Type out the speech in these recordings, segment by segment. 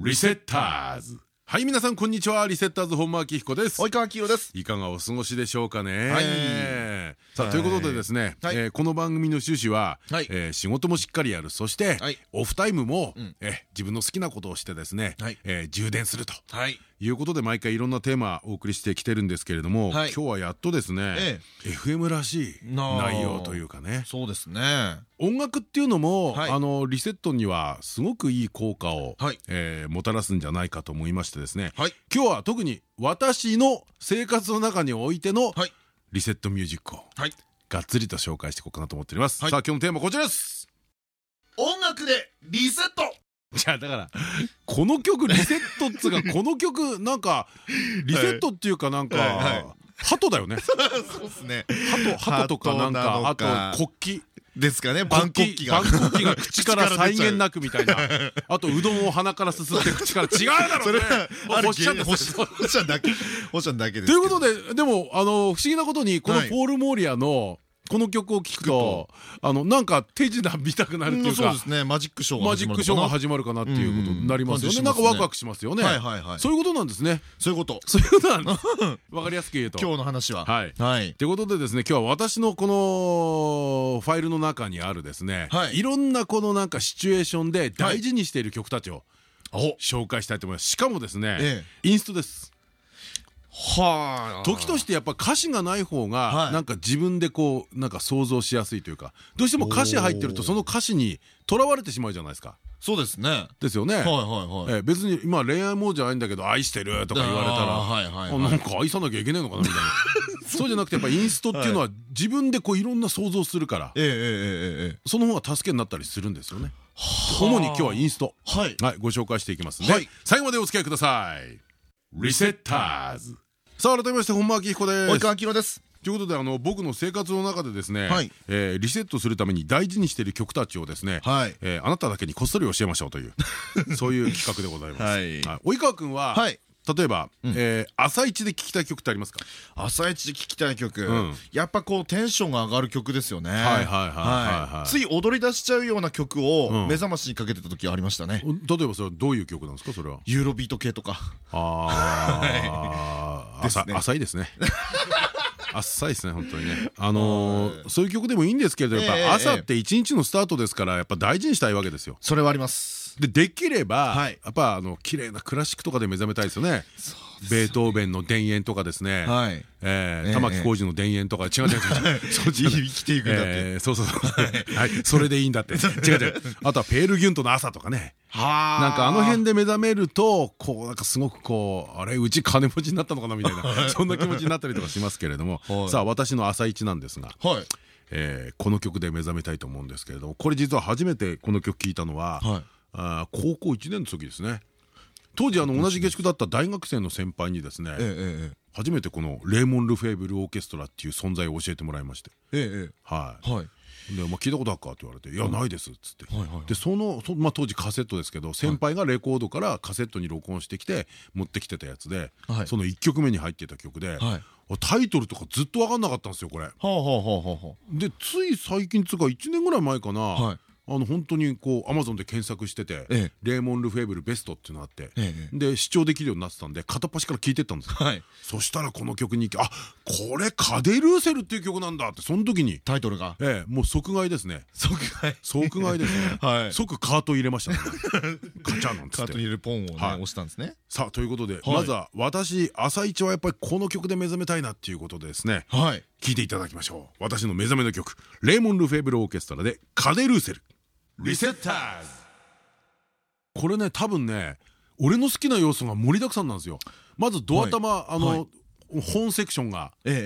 リセッターズ。はい皆さんこんにちは。リセッターズ本間明彦です。及川明宏です。いかがお過ごしでしょうかね。はい。さあということでですねはい。えーこの番組の趣旨ははい。えー仕事もしっかりやる。そしてはい。オフタイムもうん。えー自分の好きなことをしてですねはい。えー充電すると。はいいうことで毎回いろんなテーマお送りしてきてるんですけれども今はい。日はやっとですねえ FM らしい内容というかね。そうですね音楽っていうのも、はい。あのリセットにはすごくいい効果を、はい。えーもたらすんじゃないかと思いましてですね、はい。今日は特に私の生活の中においてのはい。リセットミュージックをはい。がっつりと紹介していこうかなと思っております、はい。さあ今日のテーマこちらです。音楽でリセットじゃあだからこの曲リセットっつうかこの曲なんかリセットっていうかなんか、鳩だよね。そうですね。鳩鳩とかなんか。あと国旗。ですかね万国旗が。万国旗が口から 際限なくみたいな。あとうどんを鼻からすすって口から違うだろそれはあるおっしゃんです星星ちゃんだけ星ちゃんだけですということででもあの不思議なことにこのはい。ポール・モーリアのこの曲を聴くとあのなんか手品見たくなるっていうかそうですね。マジックショーがマジックショーが始まるかなっていうことになりますよね。なんかワクワクしますよね。はいはいはい。そういうことなんですね。そういうこと。そういうことなんです。わかりやすく言うと。今日の話は。はい。はい。ということでですね今日は私のこのファイルの中にあるですね、はい。い、ろんなこのなんかシチュエーションで大事にしている曲たちをお。紹介したいと思います。しかもですね、え。インストですはあ時としてやっぱ歌詞がない方がなんか自分でこうなんか想像しやすいというかどうしても歌詞入ってるとその歌詞にとらわれてしまうじゃないですか。そうですね。ですよね。はいはいはい。別に今恋愛もじゃないんだけど愛してるとか言われたらなんか愛さなきゃいけないのかなみたいな。そうじゃなくてやっぱインストっていうのは自分でこういろんな想像するからその方が助けになったりするんですよね。主に今日はインストはいご紹介していきますね。最後までお付き合いください。リセッターズさあ改めまして本間明彦です。及川明宏です。ということであの僕の生活の中でですね、はい。えーリセットするために大事にしている曲たちをですね、はい。えーあなただけにこっそり教えましょうという そういう企画でございます。はい。及川君は、はい例えば、うん。えー朝一で聴きたい曲ってありますか？朝一で聴きたい曲、うん。やっぱこうテンションが上がる曲ですよね。はいはいはいはいはいつい踊り出しちゃうような曲をうん。目覚ましにかけてた時ありましたね、例えばそれはどういう曲なんですか？それは。ユーロビート系とか。ああ、ですね。浅浅いですね。浅いですね本当にね。あのーそういう曲でもいいんですけれどやっええぱ朝って一日のスタートですからやっぱ大事にしたいわけですよ。それはありますでできれば、はい。やっぱあの綺麗なクラシックとかで目覚めたいですよね。ベートーベンの田園とかですね。はい。えええー玉置浩二の田園とか。違う違う違う。そう違う生きていくんだって。えーそうそうそう。はい。それでいいんだって。違う違う。あとはペールギュントの朝とかね。はなんかあの辺で目覚めるとこうなんかすごくこうあれうち金持ちになったのかなみたいな そんな気持ちになったりとかしますけれども。はい。さあ私の朝一なんですが、はい。えーこの曲で目覚めたいと思うんですけれども。これ実は初めてこの曲聴いたのは、はいあー高校1年の時ですね。当時あの同じ下宿だった大学生の先輩にですね、初めてこのレーモン・ルフェーブル・オーケストラっていう存在を教えてもらいまして。はいえはい。で、まあ、聞いたことあるかって言われて「いやないです」っつって、でそのそ、まあ、当時カセットですけど先輩がレコードからカセットに録音してきて持ってきてたやつで、はい。その1曲目に入ってた曲で、はい。タイトルとかずっと分かんなかったんですよこれ。でつい最近つうか1年ぐらい前かな、はいあの本当にこうアマゾンで検索してて、ええ。レーモン・ルフェーブル・ベストっていうのがあって、ええ。で視聴できるようになってたんで片っ端から聴いてったんです。よ。はい。そしたらこの曲にあこれカデルーセルっていう曲なんだってその時に、タイトルが？ええ、もう即買いですね。即買い。即買いですね、はい。即カート入れましたね。カチャなんつカートに入れるポンをねはい。押したんですね。さあということで、い。まずは私朝一はやっぱりこの曲で目覚めたいなっていうことでですね。はい。聴いていただきましょう。私の目覚めの曲レーモン・ルフェーブル・オーケストラで「カデルーセル」リセッターズ。これね多分ね俺の好きな要素が盛りだくさんなんですよ。まずドア玉、あの、はい。本セクションが。ええええ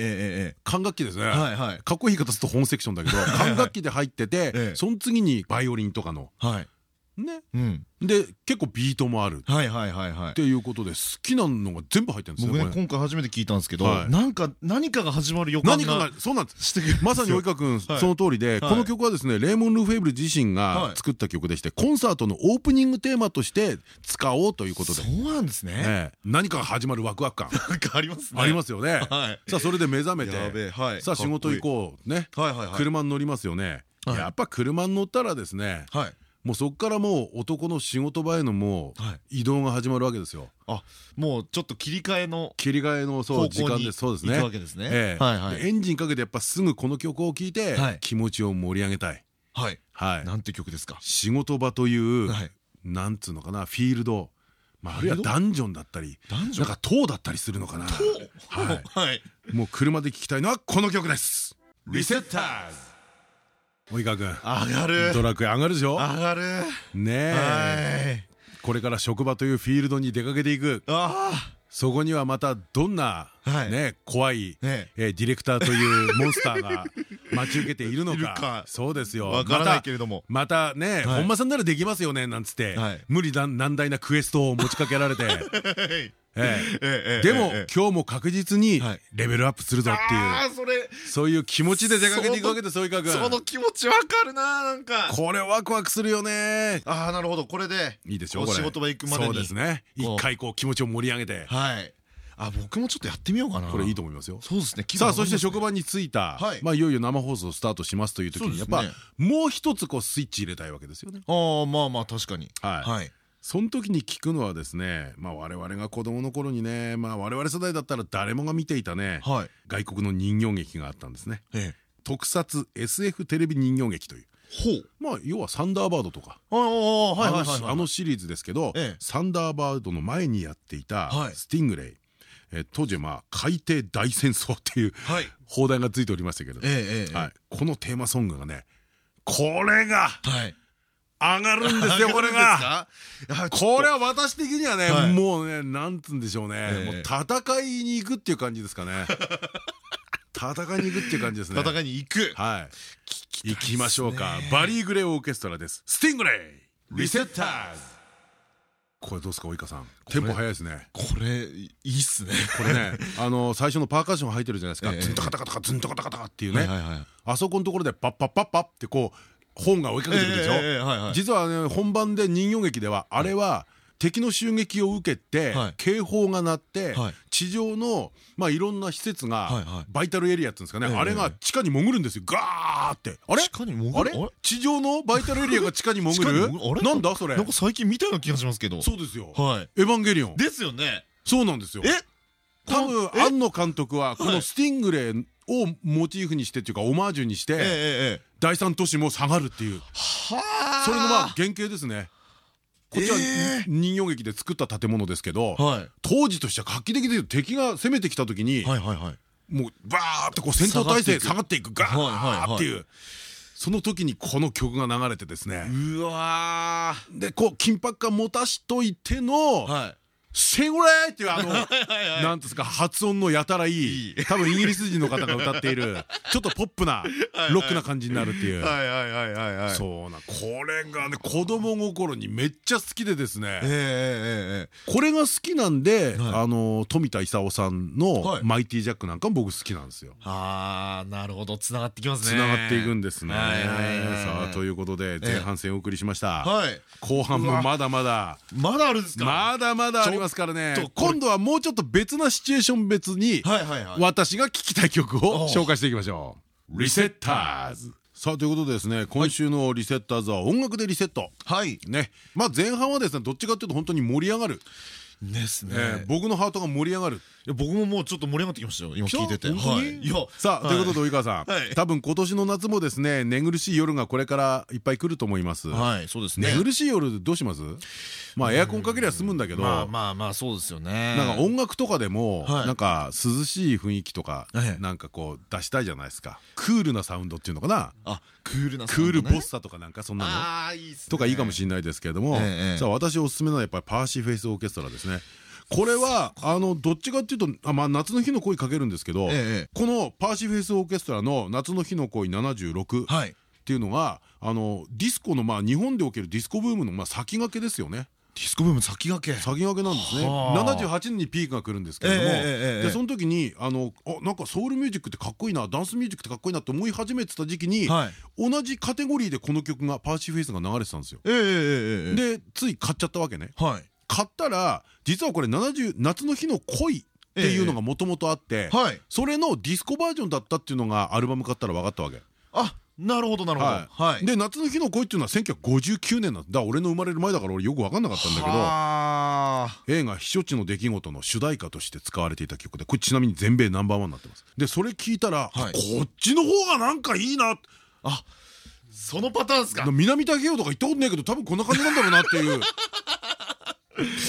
え管楽器ですね、えはいはい。かっこいい言い方すると本セクションだけど管楽器で入ってて、ええ。その次にバイオリンとかの。はいね。うん。で結構ビートもある。はいはいはいはい。っていうことで好きなのが全部入ってるんです僕ねねこれ。今回初めて聞いたんですけどはい。なんか何かが始まる予感何かががそうなんです。まさに及川君はい。その通りではい。この曲はですねレーモン・ルフェーブル自身が作った曲でしてコンサートのオープニングテーマとして使おうということで。そうなんですね。ええ。何かが始まるワクワク感。ありますね。ありますよね。はい。さあそれで目覚めてさあ仕事行こうね。はいはいはい。車に乗りますよね。はい。やっぱ車に乗ったらですねはいもうそこからもう男の仕事場へのもう移動が始まるわけですよ。あもうちょっと切り替えの切り替えのそう時間でそうですね。エンジンかけてやっぱすぐこの曲を聴いて気持ちを盛り上げたい。はい。はい。なんて曲ですか？仕事場というなんつうのかなフィールド。まあ、あるいはダンジョンだったりなんか塔だったりするのかな。はい。もう車で聴きたいのはこの曲です。リセッターズ及川君上がる。ドラクエ上がるでしょ？上がる。ねえ。これから職場というフィールドに出かけていく。そこにはまたどんなね怖いディレクターというモンスターが 待ち受けているのか。そうですよ。わからないけれども。またね本間さんならできますよねなんつって。無理難題なクエストを持ちかけられて でも今日も確実にレベルアップするぞっていう。そういう気持ちで出かけていくわけですそういかくその気持ちわかるななんか。これワクワクするよね。ああなるほど。これでいいでしょ仕事場行くまでに。そうですね。一回こう気持ちを盛り上げて。はい。あ僕もちょっとやってみようかな。これいいと思いますよ。そうですねさあそして職場に着いたまあいよいよ生放送スタートしますという時にやっぱもう一つこうスイッチ入れたいわけですよね。ああまあまあ確かに。はいその時に聞くのはですね、まあ、我々が子供の頃にね、まあ、我々世代だったら誰もが見ていたね、はい、外国の人形劇があったんですね。ええ、特撮 SF テレビ人形劇という。まあ要はサンダーバードとか。あのシリーズですけど、ええ、サンダーバードの前にやっていたスティングレイ、え当時まあ海底大戦争っていう、はい、放題がついておりましたけど、はい、このテーマソングがねこれが、はい上がるんですよこれが。これは私的にはねもうねなんつうんでしょうね。もう戦いに行くっていう感じですかね。戦いに行くっていう感じですね。戦いに行く。はい。行きましょうか。バリー・グレーオーケストラです。スティングレイリセッターズこれどうですか及川さん。テンポ早いですね。これいいっすね。これね あの最初のパーカッション入ってるじゃないですか。ズンタカタカタカズンタカタカタっていうね。あそこのところでパッパッパッパッってこう本が追いかけてくるでしょ？実はね本番で人形劇ではあれは敵の襲撃を受けて警報が鳴って地上のまあいろんな施設がバイタルエリアっていうんですかね？あれが地下に潜るんですよ。ガーって。あれ？あれ？地上のバイタルエリアが地下に潜る？なんだそれ？なんか最近見たような気がしますけど。そうですよ。エヴァンゲリオン。ですよね。そうなんですよ。え？多分庵野監督はこのスティングレイをモチーフにしてっていうかオマージュにして第三都市も下がるっていう。それのまあ原型ですね。こっちは人形劇で作った建物ですけど当時としては画期的で敵が攻めてきた時にもうバーってこう戦闘態勢下がっていく。ガーっていうその時にこの曲が流れてですねう。わでこう緊迫感持たしとい。てのシェゴレーっていうあのなんですか発音のやたらいい多分イギリス人の方が歌っている ちょっとポップなロックな感じになるっていう。そうなこれがね子供心にめっちゃ好きでですね。これが好きなんであの富田勲さんの「マイティジャック」なんかも僕好きなんですよ。ああなるほど。つながってきますね。つながっていくんですね。さあということで前半戦お送りしました。後半もまだまだ。まだあるんですか？まだまだありますからね。今度はもうちょっと別なシチュエーション別に私が聴きたい曲を紹介していきましょう。リセッターズ。さあということでですね今週のリセッターズは音楽でリセット。はい。ね。まあ前半はですねどっちかっていうと本当に盛り上がるですね。僕のハートが盛り上がる。僕ももうちょっと盛り上がってきましたよ。今聞いてて。さあということで及川さん。多分今年の夏もですね寝苦しい夜がこれからいっぱい来ると思います。はいそうですね。寝苦しい夜どうします？まあエアコンかけりゃ済むんだけど。まあまあまあそうですよね。なんか音楽とかでもなんか涼しい雰囲気とかなんかこう出したいじゃないですか。クールなサウンドっていうのかな？あクールなクールボッサとかなんかそんなの。とかいいかもしれないですけれども。さあ私おすすめのはやっぱりパーシーフェイスオーケストラですねこれはあのどっちかっていうとあ、まあ、夏の日の恋かけるんですけど、ええ、このパーシーフェイスオーケストラの「夏の日の恋76」っていうのがあのディスコのまあ日本におけるディスコブームのまあ先駆けですよね。ディスコブーム先駆け。先駆けなんですね。78年にピークが来るんですけれどもでその時にあのあなんかソウルミュージックってかっこいいなダンスミュージックってかっこいいなって思い始めてた時期に、はい、同じカテゴリーでこの曲がパーシーフェイスが流れてたんですよ。でつい買っちゃったわけね。はい、買ったら実はこれ70夏の日の恋っていうのがもともとあって、それのディスコバージョンだったっていうのがアルバム買ったら分かったわけ。あなるほどなるほど。はい。で夏の日の恋っていうのは1959年なんだ。だ俺の生まれる前だから俺よく分かんなかったんだけどは映画「避暑地の出来事」の主題歌として使われていた曲でこれちなみに全米ナンバーワンになってます。でそれ聞いたら、はい。こっちの方がなんかいいな。あそのパターンですか？南太平洋とか行ったことないけど多分こんな感じなんだろうなっていう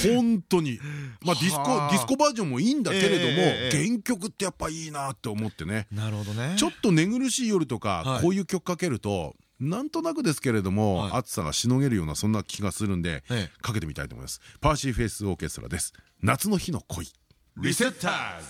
本当に。まあディスコはあ。ディスコバージョンもいいんだけれども、原曲ってやっぱいいなって思ってね。なるほどね。ちょっと寝苦しい夜とか、はい。こういう曲かけるとなんとなくですけれども、はい。暑さがしのげるようなそんな気がするんで、ええ。かけてみたいと思います。パーシーフェイスオーケストラです。夏の日の恋。リセッター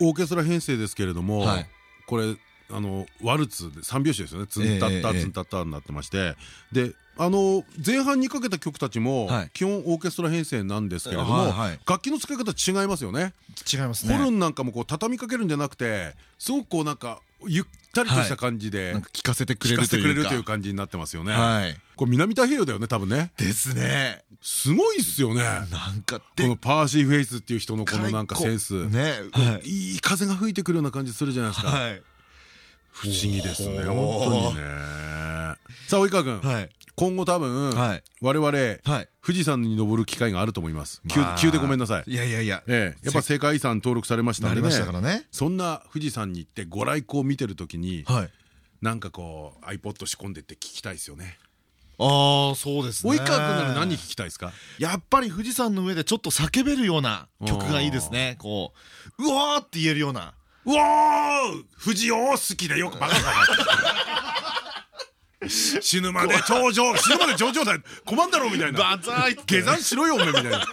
オーケストラ編成ですけれども、はい。これあのワルツで3拍子ですよね。ツンタッタツンタッタになってまして。であの前半にかけた曲たちもはい。基本オーケストラ編成なんですけれども楽器の使い方違いますよね。違いますホルンなんかもこう畳みかけるんじゃなくてすごくこうなんかゆったりとした感じで聞かせてくれるという感じになってますよね。はい。これ南太平洋だよね多分ね。ですね。すごいっすよね。なんかこのパーシーフェイスっていう人のこのなんかセンス。ね。はい。いい風が吹いてくるような感じするじゃないですか。はい。不思議ですね本当にねさあ及川君、はい。今後多分、はい。我々、はい。富士山に登る機会があると思います。急,、でごめんなさい。いやいやいや。ええ、やっぱ世界遺産登録されましたんでね。なりましたからね。そんな富士山に行ってご来光を見てる時に、はい。なんかこう iPod 仕込んでって聞きたいですよね。ああそうですね。及川君なら何聞きたいですか？やっぱり富士山の上でちょっと叫べるような曲がいいですね。こううわーって言えるような。うわー！富士を好きでよくバカかし死ぬまで頂上死ぬまで頂上だよ。困んだろうみたいな。バザーイ下山しろよおめえみたいな。まあ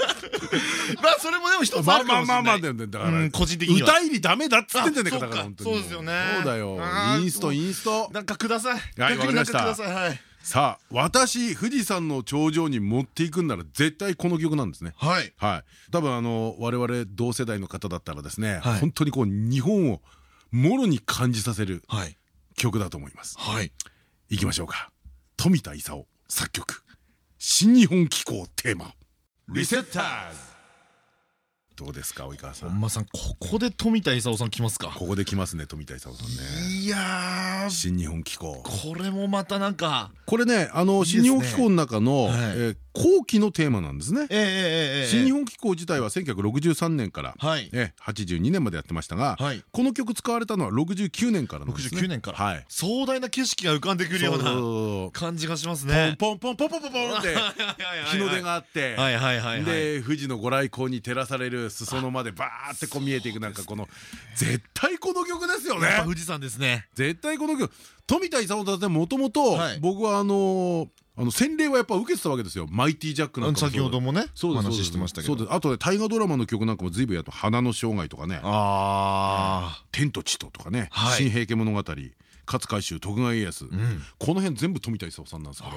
それもでも一つまああるかまあまあまあもしれないだよねだからうん個人的には歌入りダメだっつってんじゃねえかあだから本当にそうですよねそうだよインストインストなんかくださいはいわかりましたさあ私富士山の頂上に持っていくんなら絶対この曲なんですねはいはい多分あの我々同世代の方だったらですねはい本当にこう日本をもろに感じさせるはい曲だと思いますはいいきましょうか。富田勲作曲。新日本機構テーマ。リセッターズどうですか及川さん？本間さんここで富田勲さん来ますか？ここで来ますね富田勲さんね。いやー。新日本機構。これもまたなんか。これねあの新日本機構の中のはい。えー後期のテーマなんですね。ええええええ新日本機構自体は1963年からはい。え82年までやってましたがはい。この曲使われたのは69年からなんですね。69年から。はい。壮大な景色が浮かんでくるような感じがしますポンねポンポンポンポンポンポンって日の出があってはいはいはいはい。で富士のご来光に照らされる裾野までバーってこう見えていくなんかこの絶対この曲ですよね。やっぱ富士山ですね。絶対この曲。富田勲さんってもともとはい。僕はあのあの洗礼はやっぱ受けてたわけですよ。マイティジャックなんか先ほどもねおそうです。話ししてましたけど。あとで大河ドラマの曲なんかも随分やっと花の生涯とかね。あ天と地ととかね。はい。新平家物語。勝海舟徳川家康。この辺全部富田勲さんなんですけど。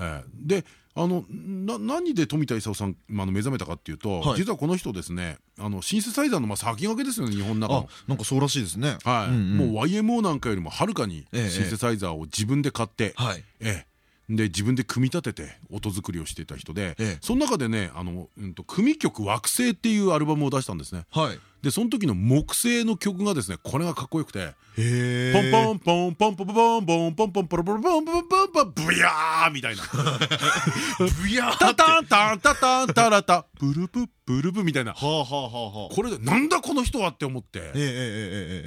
ええ。であのな何で富田勲さんあの目覚めたかっていうとはい。実はこの人ですねあのシンセサイザーのまあ先駆けですよね日本の中あの。なんかそうらしいですね。はい、うんうん。もう YMO なんかよりもはるかにええ。シンセサイザーを自分で買って、はい。ええ。で自分で組み立てて音作りをしていた人で、ええ。その中でねあの、うん、と組曲「惑星」っていうアルバムを出したんですね。はいでその時の木星の曲がですねこれがかっこよくてポンポンポンポンポンポンポンポンポンポンポンポンポンポンポンブヤーみたいなブヤータタンタンタタンタラタブルブブルブみたいなこれでなんだこの人はって思ってええええええ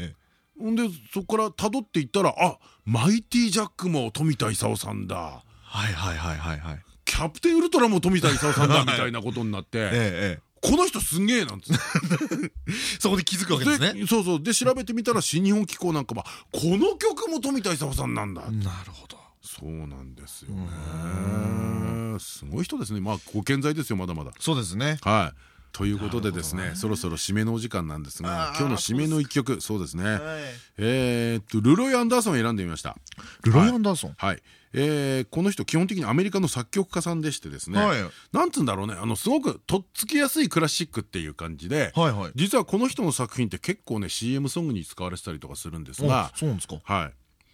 ええほんでそこから辿っていったらあマイティジャックも富田勲さんだはいはいはいはいはいキャプテンウルトラも富田勲さんだみたいなことになってええええこの人すんげえなんつって。そこで気づくわけですね。でそうそう。で調べてみたら新日本機構なんかはこの曲も富田勲さんなんだ。なるほど。そうなんですよね。すごい人ですね。まあご健在ですよまだまだ。そうですね。はいということでですねそろそろ締めのお時間なんですが今日の締めの一曲そうですね。はい。えーっとルロイ・アンダーソンを選んでみました。ルロイ・アンダーソン？はい。えーこの人基本的にアメリカの作曲家さんでしてですね、はい。なんつうんだろうね。あのすごくとっつきやすいクラシックっていう感じで、はいはい。実はこの人の作品って結構ね CM ソングに使われてたりとかするんですがあ、そうなんですか？はい、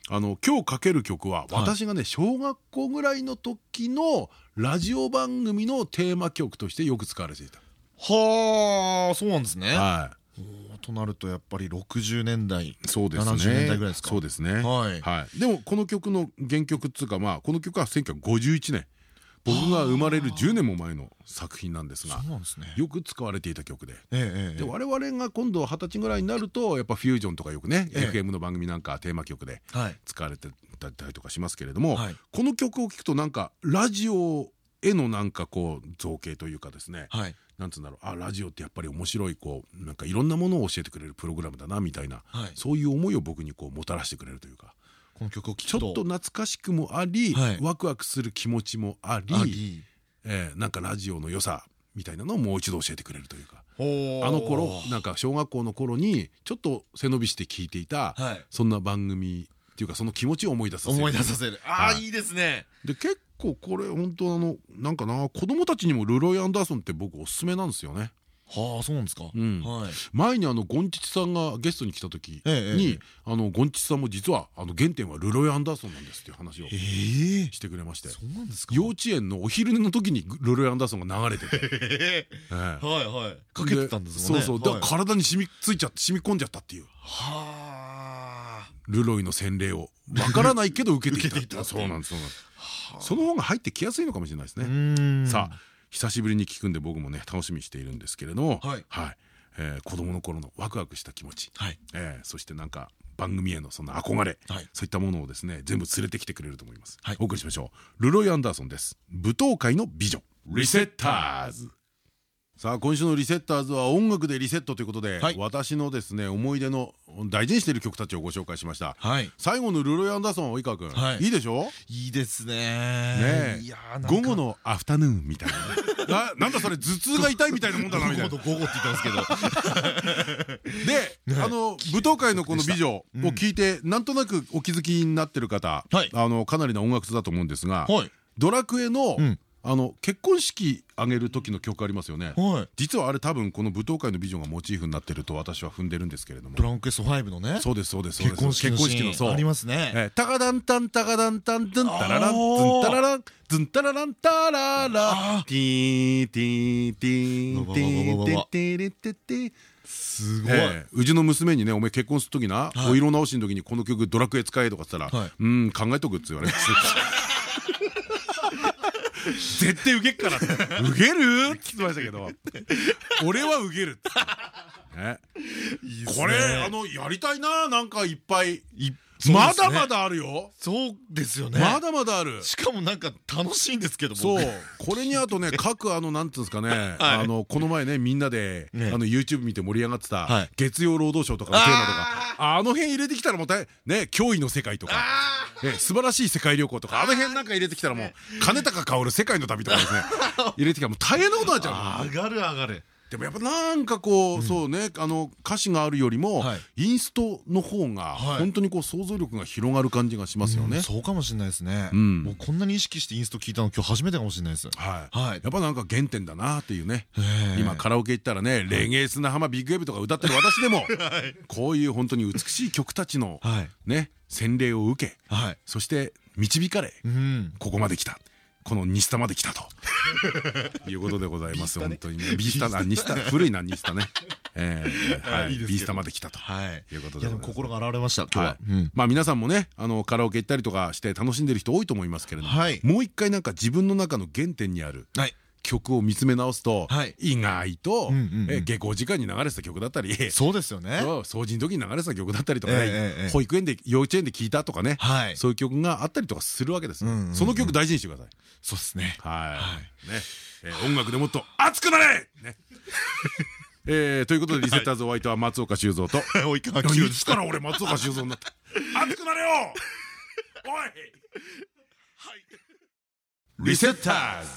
あの今日かける曲は私がね小学校ぐらいの時のラジオ番組のテーマ曲としてよく使われていた。はあそうなんですね。はい。となるとやっぱり60年代そうですね。70年代ぐらいですか？そうですね。はい。はい。でもこの曲の原曲っつうかまあこの曲は1951年。僕が生まれる10年も前の作品なんですがよく使われていた曲で。で我々が今度二十歳ぐらいになるとやっぱフュージョンとかよくね、ええ。FM の番組なんかテーマ曲ではい。使われてたりとかしますけれども、はい。この曲を聴くとなんかラジオへのなんかこう造形というかですねはい。なんつうんだろうあラジオってやっぱり面白いこうなんかいろんなものを教えてくれるプログラムだなみたいな、はい。そういう思いを僕にこうもたらしてくれるというかこの曲をちょっと懐かしくもあり、はい。ワクワクする気持ちもありあり。えーなんかラジオの良さみたいなのをもう一度教えてくれるというかああの頃なんか小学校の頃にちょっと背伸びして聞いていた、はい。そんな番組っていうかその気持ちを思い出させる。思い出させる。ああはい。いいですね。で結構これ本当あのなんかな子供たちにもルロイ・アンダーソンって僕おすすめなんですよね。はあそうなんですか。前にあのゴンチチさんがゲストに来た時にえあのゴンチチさんも実はあの原点はルロイ・アンダーソンなんですっていう話をええ。してくれまして。そうなんですか。幼稚園のお昼寝の時にルロイ・アンダーソンが流れてて、ええ。はいはい。かけてたんですもんね。そうそう。だはい。から体に染みついちゃって染み込んじゃったっていう。はあルロイの洗礼をわからないけど受けていたそうなんですそうなんです。その方が入ってきやすいのかもしれないですね。うん。さあ久しぶりに聞くんで僕もね楽しみにしているんですけれどもはい。えー子供の頃のワクワクした気持ち。はい。えーそしてなんか番組へのその憧れ。はい。そういったものをですね全部連れてきてくれると思います。はい。お送りしましょう。ルロイ・アンダーソンです。舞踏会の美女。リセッターズさあ今週のリセッターズは音楽でリセットということで、はい。私のですね思い出の大事にしている曲たちをご紹介しました。はい。最後のルロイ・アンダーソン及川君、はい。いいでしょ？いいですね。午後のアフタヌーンみたいな。ななんだそれ頭痛が痛いみたいなもんだなみたいな。午後って言ってますけど。で、あの舞踏会のこの美女を聞いて、なんとなくお気づきになってる方、はい。あのかなりの音楽家だと思うんですが、はい。ドラクエの、うんあの結婚式挙げる時の曲ありますよね。はい。実はあれ多分この舞踏会の美女がモチーフになってると私は踏んでるんですけれども。ド。ラゴンクエスト5のね。そうですそうです。結婚式のシーンありますね。えータカダンタンタカダンタンズンタラランズンタラランズンタラランタララ。ティーンティーンティーンティーンティーンティーンティーンティーンすごいええうちの娘にね「お前結婚する時な、はいお色直しの時にこの曲ドラクエ使え」とかっつったら「はいうん考えとく」っつ言われます絶対ウケっから。って「ウケる?」って言ってましたけど「俺はウケる」って。ね。これあのやりたいななんかいっぱい。いまだまだあるよ。そうですよね。まだまだある。しかもなんか楽しいんですけどそう。僕これにあとね 各あのなんていうんですかね。あのこの前ねみんなであねの YouTube 見て盛り上がってたはい。月曜労働省とかのテーマとかあの辺入れてきたらもう大ね驚異の世界とか。ね素晴らしい世界旅行とかあの辺なんか入れてきたらもう金高薫世界の旅とかですね。入れてきたらもう大変なことになっちゃう。上がる上がるでもやっぱなんかこうそうねあの歌詞があるよりもはい。インストの方がはい。本当にこう想像力が広がる感じがしますよね。そうかもしれないですね。ん。もうこんなに意識してインスト聞いたの今日初めてかもしれないです。はい。はい。やっぱなんか原点だなっていうね。今カラオケ行ったらねレゲエ砂浜ビッグウェブとか歌ってる私でも こういう本当に美しい曲たちのはい。ね洗礼を受けはい。そして導かれうん。ここまで来たこの西田まで来たと。いうことでございます本当にね。ビースタあ西田古いな西田ね。えー はいビースタまで来たと。はい。いうこといで心が現れました今日は。まあ皆さんもねあのカラオケ行ったりとかして楽しんでる人多いと思いますけれどもはい。もう一回なんか自分の中の原点にあるはい曲を見つめ直すとはい。意外と下校時間に流れてた曲だったり。そうですよね。掃除の時に流れてた曲だったりとかね。え保育園で幼稚園で聴いたとかね。はい。そういう曲があったりとかするわけです。その曲大事にしてください。そうですね。はい。ね。えー音楽でもっと熱くなれ！ね。えーということでリセッターズお相手は松岡修造と。及川清いつから俺松岡修造になった？熱くなれよ！おい。リセッターズ